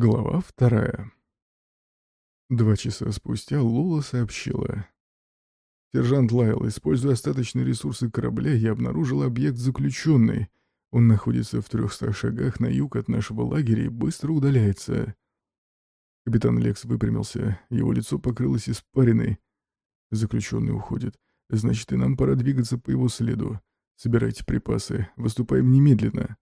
Глава вторая. Два часа спустя Лула сообщила. Сержант Лайл, используя остаточные ресурсы корабля, я обнаружил объект заключенный. Он находится в трехстах шагах на юг от нашего лагеря и быстро удаляется. Капитан Лекс выпрямился, его лицо покрылось испариной. Заключенный уходит. Значит, и нам пора двигаться по его следу. Собирайте припасы, выступаем немедленно.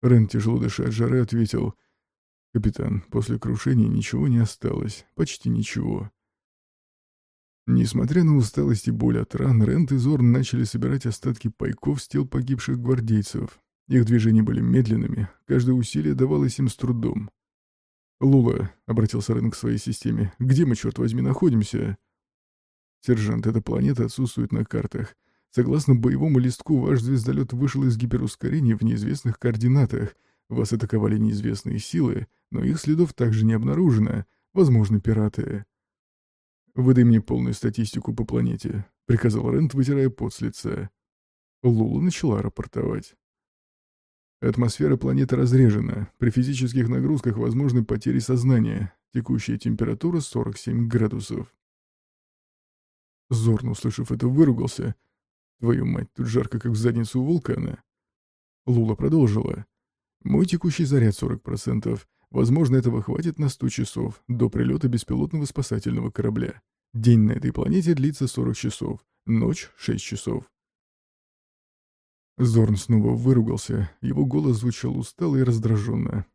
Рен, тяжело дыша от жары, ответил — «Капитан, после крушения ничего не осталось. Почти ничего». Несмотря на усталость и боль от ран, Рент и Зорн начали собирать остатки пайков с тел погибших гвардейцев. Их движения были медленными, каждое усилие давалось им с трудом. «Лула», — обратился Рен к своей системе, — «где мы, черт возьми, находимся?» «Сержант, эта планета отсутствует на картах. Согласно боевому листку, ваш звездолет вышел из гиперускорения в неизвестных координатах — вас атаковали неизвестные силы, но их следов также не обнаружено. Возможно, пираты. «Выдай мне полную статистику по планете», — приказал Рент, вытирая пот с лица. Лула начала рапортовать. Атмосфера планеты разрежена. При физических нагрузках возможны потери сознания. Текущая температура 47 градусов. Зорн, услышав это, выругался. «Твою мать, тут жарко, как в задницу у вулкана». Лула продолжила. Мой текущий заряд 40%. Возможно, этого хватит на 100 часов, до прилета беспилотного спасательного корабля. День на этой планете длится 40 часов, ночь — 6 часов. Зорн снова выругался, его голос звучал устало и раздраженно.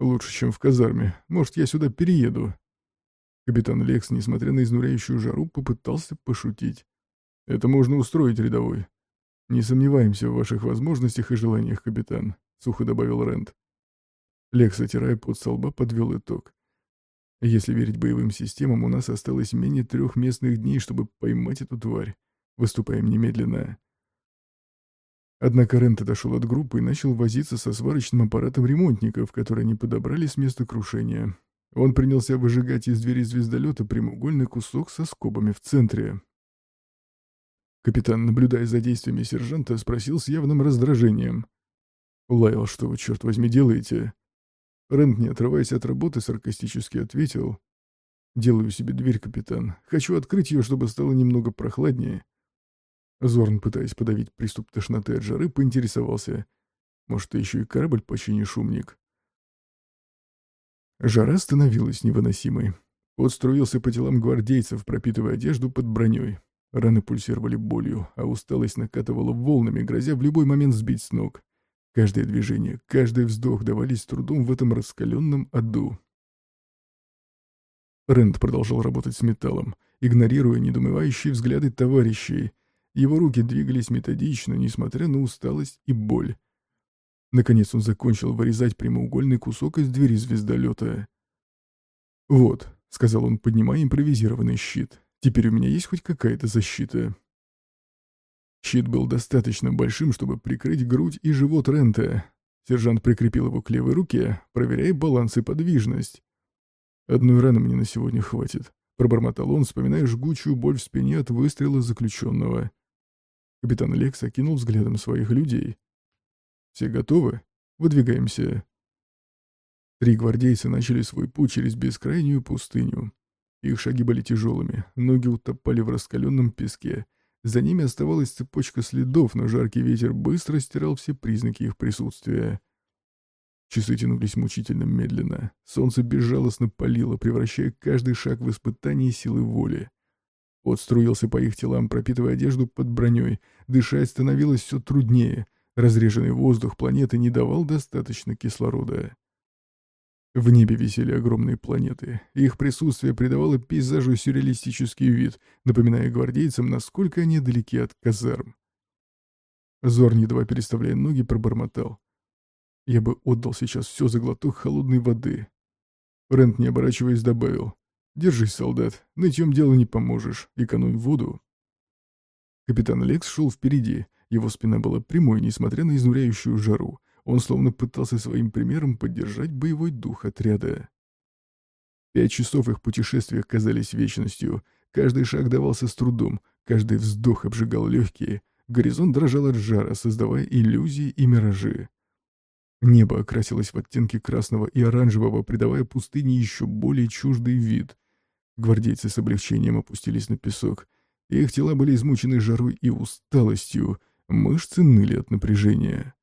«Лучше, чем в казарме. Может, я сюда перееду?» Капитан Лекс, несмотря на изнуряющую жару, попытался пошутить. «Это можно устроить, рядовой. Не сомневаемся в ваших возможностях и желаниях, капитан. — сухо добавил Рэнд. Лекс, отирая под со лба, подвел итог. Если верить боевым системам, у нас осталось менее трех местных дней, чтобы поймать эту тварь. Выступаем немедленно. Однако Рент отошел от группы и начал возиться со сварочным аппаратом ремонтников, которые не подобрали с места крушения. Он принялся выжигать из двери звездолета прямоугольный кусок со скобами в центре. Капитан, наблюдая за действиями сержанта, спросил с явным раздражением. «Лайл, что вы, черт возьми, делаете?» Рэнд, не отрываясь от работы, саркастически ответил. «Делаю себе дверь, капитан. Хочу открыть ее, чтобы стало немного прохладнее». Зорн, пытаясь подавить приступ тошноты от жары, поинтересовался. «Может, ты еще и корабль починишь, умник?» Жара становилась невыносимой. Пот струился по телам гвардейцев, пропитывая одежду под броней. Раны пульсировали болью, а усталость накатывала волнами, грозя в любой момент сбить с ног. Каждое движение, каждый вздох давались трудом в этом раскаленном аду. Рэнд продолжал работать с металлом, игнорируя недоумевающие взгляды товарищей. Его руки двигались методично, несмотря на усталость и боль. Наконец он закончил вырезать прямоугольный кусок из двери звездолета. «Вот», — сказал он, поднимая импровизированный щит, — «теперь у меня есть хоть какая-то защита». Щит был достаточно большим, чтобы прикрыть грудь и живот Рента. Сержант прикрепил его к левой руке, проверяя баланс и подвижность. «Одной раны мне на сегодня хватит», — пробормотал он, вспоминая жгучую боль в спине от выстрела заключенного. Капитан Лекс окинул взглядом своих людей. «Все готовы? Выдвигаемся». Три гвардейца начали свой путь через бескрайнюю пустыню. Их шаги были тяжелыми, ноги утопали в раскаленном песке — за ними оставалась цепочка следов, но жаркий ветер быстро стирал все признаки их присутствия. Часы тянулись мучительно медленно. Солнце безжалостно палило, превращая каждый шаг в испытание силы воли. Пот струился по их телам, пропитывая одежду под броней. Дышать становилось все труднее. Разреженный воздух планеты не давал достаточно кислорода. В небе висели огромные планеты. Их присутствие придавало пейзажу сюрреалистический вид, напоминая гвардейцам, насколько они далеки от казарм. Зор, едва переставляя ноги, пробормотал. «Я бы отдал сейчас все за глоток холодной воды». Рент, не оборачиваясь, добавил. «Держись, солдат, нытьем делу не поможешь, экономь воду». Капитан Лекс шел впереди, его спина была прямой, несмотря на изнуряющую жару, он словно пытался своим примером поддержать боевой дух отряда. Пять часов их путешествия казались вечностью. Каждый шаг давался с трудом, каждый вздох обжигал легкие. Горизонт дрожал от жара, создавая иллюзии и миражи. Небо окрасилось в оттенки красного и оранжевого, придавая пустыне еще более чуждый вид. Гвардейцы с облегчением опустились на песок. Их тела были измучены жарой и усталостью, мышцы ныли от напряжения.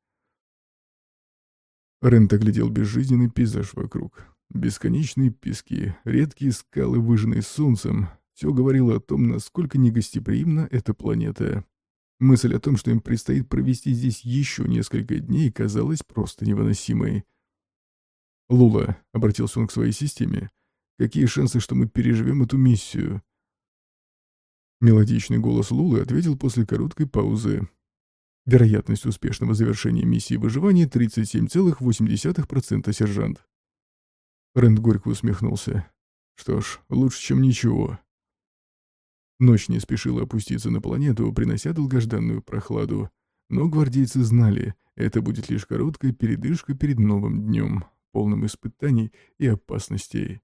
Рент оглядел безжизненный пейзаж вокруг. Бесконечные пески, редкие скалы, выжженные солнцем. Все говорило о том, насколько негостеприимна эта планета. Мысль о том, что им предстоит провести здесь еще несколько дней, казалась просто невыносимой. «Лула», — обратился он к своей системе, — «какие шансы, что мы переживем эту миссию?» Мелодичный голос Лулы ответил после короткой паузы. Вероятность успешного завершения миссии выживания 37,8%, сержант. Рэнд горько усмехнулся. Что ж, лучше, чем ничего. Ночь не спешила опуститься на планету, принося долгожданную прохладу. Но гвардейцы знали, это будет лишь короткая передышка перед новым днем, полным испытаний и опасностей.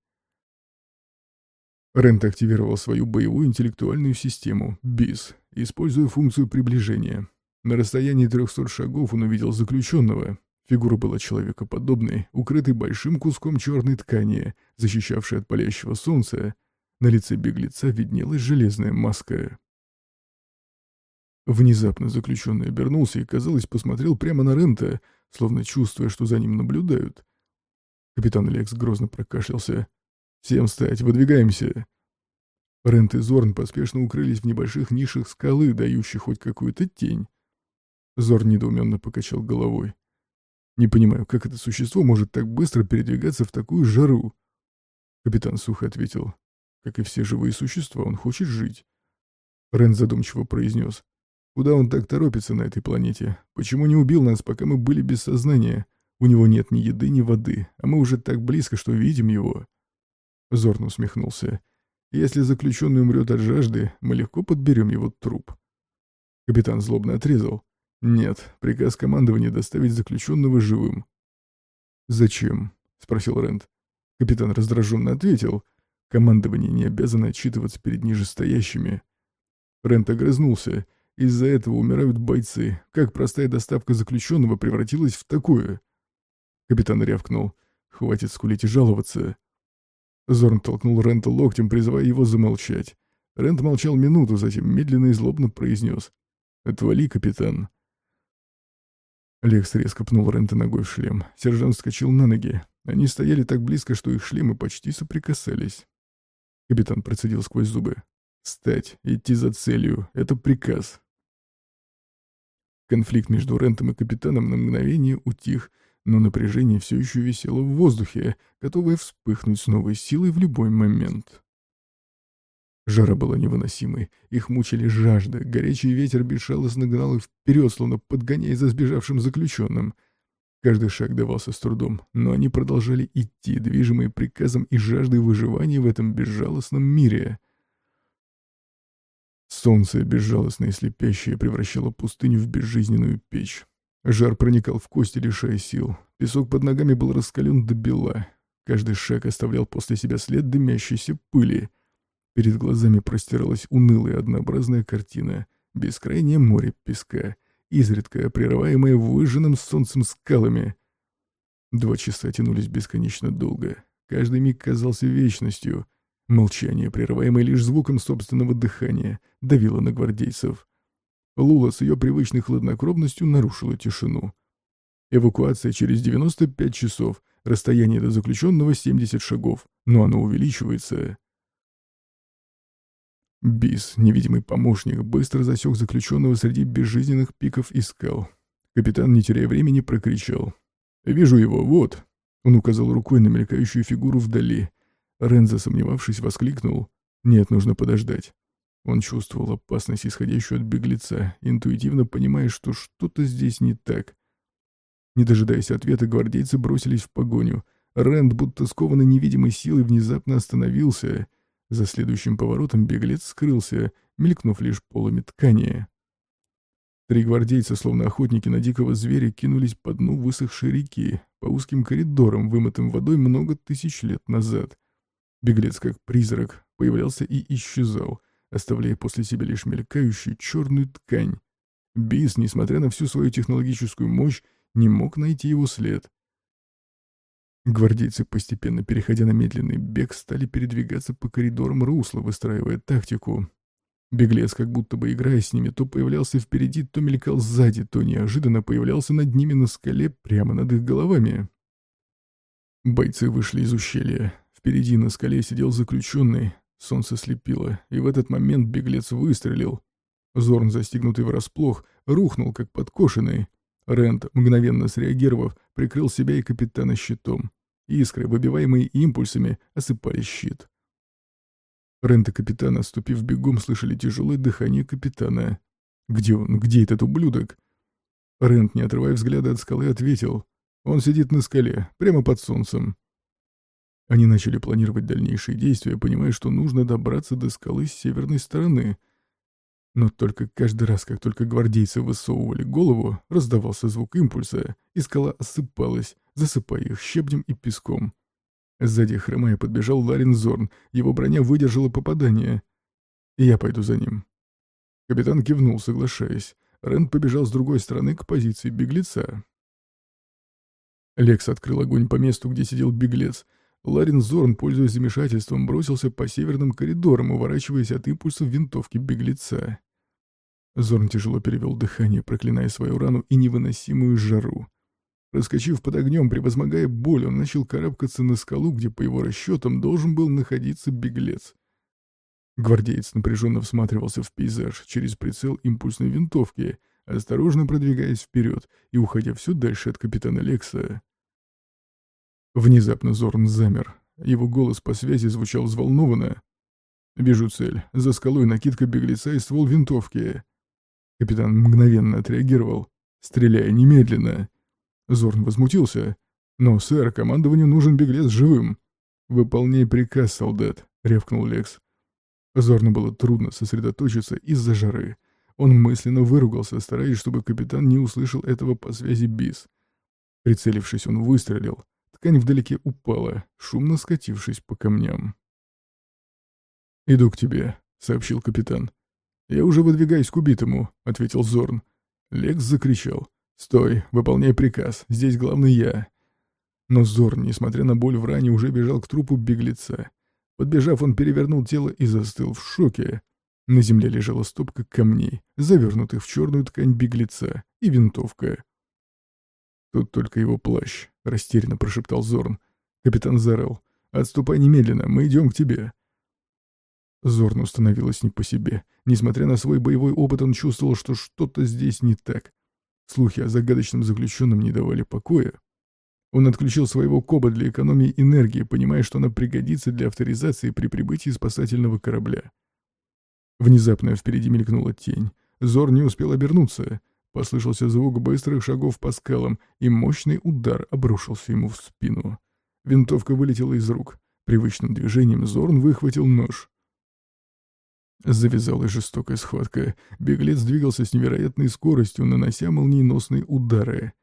Рент активировал свою боевую интеллектуальную систему, БИС, используя функцию приближения. На расстоянии 300 шагов он увидел заключенного. Фигура была человекоподобной, укрытой большим куском черной ткани, защищавшей от палящего солнца, на лице беглеца виднелась железная маска. Внезапно заключенный обернулся и, казалось, посмотрел прямо на Рента, словно чувствуя, что за ним наблюдают. Капитан Лекс грозно прокашлялся. «Всем встать, выдвигаемся!» Рент и Зорн поспешно укрылись в небольших нишах скалы, дающих хоть какую-то тень. Зорн недоуменно покачал головой. «Не понимаю, как это существо может так быстро передвигаться в такую жару?» Капитан сухо ответил. Как и все живые существа, он хочет жить. Рен задумчиво произнес. Куда он так торопится на этой планете? Почему не убил нас, пока мы были без сознания? У него нет ни еды, ни воды, а мы уже так близко, что видим его. Зорн усмехнулся. Если заключенный умрет от жажды, мы легко подберем его труп. Капитан злобно отрезал. Нет, приказ командования доставить заключенного живым. «Зачем?» — спросил Рент. Капитан раздраженно ответил. Командование не обязано отчитываться перед нижестоящими. Рент огрызнулся. Из-за этого умирают бойцы. Как простая доставка заключенного превратилась в такое? Капитан рявкнул. «Хватит скулить и жаловаться». Зорн толкнул Рента локтем, призывая его замолчать. Рент молчал минуту, затем медленно и злобно произнес. «Отвали, капитан». Лекс резко пнул Рента ногой в шлем. Сержант вскочил на ноги. Они стояли так близко, что их шлемы почти соприкасались. Капитан процедил сквозь зубы. «Стать, идти за целью. Это приказ». Конфликт между Рентом и капитаном на мгновение утих, но напряжение все еще висело в воздухе, готовое вспыхнуть с новой силой в любой момент. Жара была невыносимой, их мучили жажда, горячий ветер безжалостно гнал их вперед, словно подгоняя за сбежавшим заключенным — Каждый шаг давался с трудом, но они продолжали идти, движимые приказом и жаждой выживания в этом безжалостном мире. Солнце, безжалостное и слепящее, превращало пустыню в безжизненную печь. Жар проникал в кости, лишая сил. Песок под ногами был раскален до бела. Каждый шаг оставлял после себя след дымящейся пыли. Перед глазами простиралась унылая однообразная картина. Бескрайнее море песка — изредка прерываемые выжженным солнцем скалами. Два часа тянулись бесконечно долго. Каждый миг казался вечностью. Молчание, прерываемое лишь звуком собственного дыхания, давило на гвардейцев. Лула с ее привычной хладнокровностью нарушила тишину. Эвакуация через 95 часов, расстояние до заключенного 70 шагов, но оно увеличивается. Бис, невидимый помощник, быстро засек заключенного среди безжизненных пиков и скал. Капитан, не теряя времени, прокричал. «Вижу его, вот!» Он указал рукой на мелькающую фигуру вдали. Рен, засомневавшись, воскликнул. «Нет, нужно подождать». Он чувствовал опасность, исходящую от беглеца, интуитивно понимая, что что-то здесь не так. Не дожидаясь ответа, гвардейцы бросились в погоню. Рэнд, будто скованный невидимой силой, внезапно остановился — за следующим поворотом беглец скрылся, мелькнув лишь полами ткани. Три гвардейца, словно охотники на дикого зверя, кинулись по дну высохшей реки, по узким коридорам, вымытым водой много тысяч лет назад. Беглец, как призрак, появлялся и исчезал, оставляя после себя лишь мелькающую черную ткань. Бис, несмотря на всю свою технологическую мощь, не мог найти его след. Гвардейцы, постепенно переходя на медленный бег, стали передвигаться по коридорам русла, выстраивая тактику. Беглец, как будто бы играя с ними, то появлялся впереди, то мелькал сзади, то неожиданно появлялся над ними на скале, прямо над их головами. Бойцы вышли из ущелья. Впереди на скале сидел заключенный. Солнце слепило, и в этот момент беглец выстрелил. Зорн, застигнутый врасплох, рухнул, как подкошенный. Рент, мгновенно среагировав, прикрыл себя и капитана щитом. Искры, выбиваемые импульсами, осыпали щит. Рент и капитан, отступив бегом, слышали тяжелое дыхание капитана. «Где он? Где этот ублюдок?» Рент, не отрывая взгляда от скалы, ответил. «Он сидит на скале, прямо под солнцем». Они начали планировать дальнейшие действия, понимая, что нужно добраться до скалы с северной стороны — но только каждый раз, как только гвардейцы высовывали голову, раздавался звук импульса, и скала осыпалась, засыпая их щебнем и песком. Сзади хромая подбежал Ларин Зорн, его броня выдержала попадание. «Я пойду за ним». Капитан кивнул, соглашаясь. Рен побежал с другой стороны к позиции беглеца. Лекс открыл огонь по месту, где сидел беглец. Ларин Зорн, пользуясь замешательством, бросился по северным коридорам, уворачиваясь от импульсов винтовки беглеца. Зорн тяжело перевел дыхание, проклиная свою рану и невыносимую жару. Раскочив под огнем, превозмогая боль, он начал карабкаться на скалу, где, по его расчетам, должен был находиться беглец. Гвардеец напряженно всматривался в пейзаж через прицел импульсной винтовки, осторожно продвигаясь вперед и уходя все дальше от капитана Лекса. Внезапно Зорн замер. Его голос по связи звучал взволнованно. «Вижу цель. За скалой накидка беглеца и ствол винтовки». Капитан мгновенно отреагировал. «Стреляй немедленно!» Зорн возмутился. «Но, сэр, командованию нужен беглец живым». «Выполняй приказ, солдат», — рявкнул Лекс. Зорну было трудно сосредоточиться из-за жары. Он мысленно выругался, стараясь, чтобы капитан не услышал этого по связи БИС. Прицелившись, он выстрелил. Ткань вдалеке упала, шумно скатившись по камням. «Иду к тебе», — сообщил капитан. «Я уже выдвигаюсь к убитому», — ответил Зорн. Лекс закричал. «Стой, выполняй приказ, здесь главный я». Но Зорн, несмотря на боль в ране, уже бежал к трупу беглеца. Подбежав, он перевернул тело и застыл в шоке. На земле лежала стопка камней, завернутых в черную ткань беглеца, и винтовка. Тут только его плащ, — растерянно прошептал Зорн. Капитан заорал. «Отступай немедленно, мы идем к тебе». Зорну становилось не по себе. Несмотря на свой боевой опыт, он чувствовал, что что-то здесь не так. Слухи о загадочном заключенном не давали покоя. Он отключил своего коба для экономии энергии, понимая, что она пригодится для авторизации при прибытии спасательного корабля. Внезапно впереди мелькнула тень. Зор не успел обернуться. Послышался звук быстрых шагов по скалам, и мощный удар обрушился ему в спину. Винтовка вылетела из рук. Привычным движением Зорн выхватил нож. Завязалась жестокая схватка. Беглец двигался с невероятной скоростью, нанося молниеносные удары.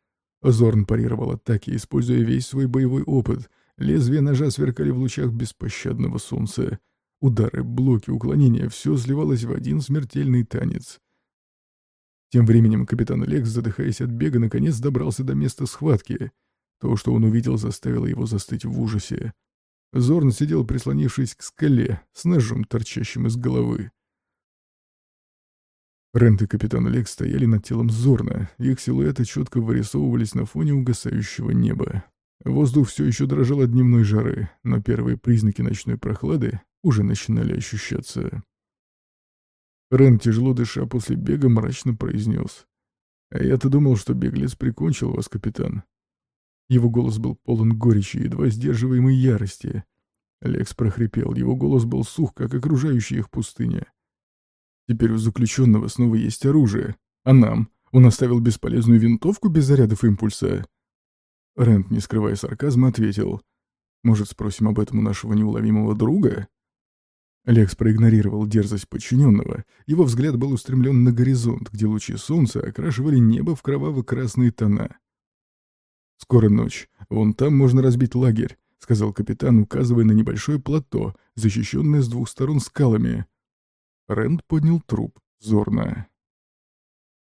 Зорн парировал атаки, используя весь свой боевой опыт. Лезвия ножа сверкали в лучах беспощадного солнца. Удары, блоки, уклонения — все сливалось в один смертельный танец. Тем временем капитан Лекс, задыхаясь от бега, наконец добрался до места схватки. То, что он увидел, заставило его застыть в ужасе. Зорн сидел, прислонившись к скале, с ножом, торчащим из головы. Рент и капитан Лекс стояли над телом Зорна, их силуэты четко вырисовывались на фоне угасающего неба. Воздух все еще дрожал от дневной жары, но первые признаки ночной прохлады уже начинали ощущаться. Рен, тяжело дыша после бега, мрачно произнес. «А я-то думал, что беглец прикончил вас, капитан». Его голос был полон горечи, едва сдерживаемой ярости. Лекс прохрипел, его голос был сух, как окружающая их пустыня. «Теперь у заключенного снова есть оружие. А нам? Он оставил бесполезную винтовку без зарядов импульса?» Рент, не скрывая сарказма, ответил. «Может, спросим об этом у нашего неуловимого друга?» Лекс проигнорировал дерзость подчиненного. Его взгляд был устремлен на горизонт, где лучи солнца окрашивали небо в кроваво-красные тона. «Скоро ночь. Вон там можно разбить лагерь», — сказал капитан, указывая на небольшое плато, защищенное с двух сторон скалами. Рэнд поднял труп Зорна.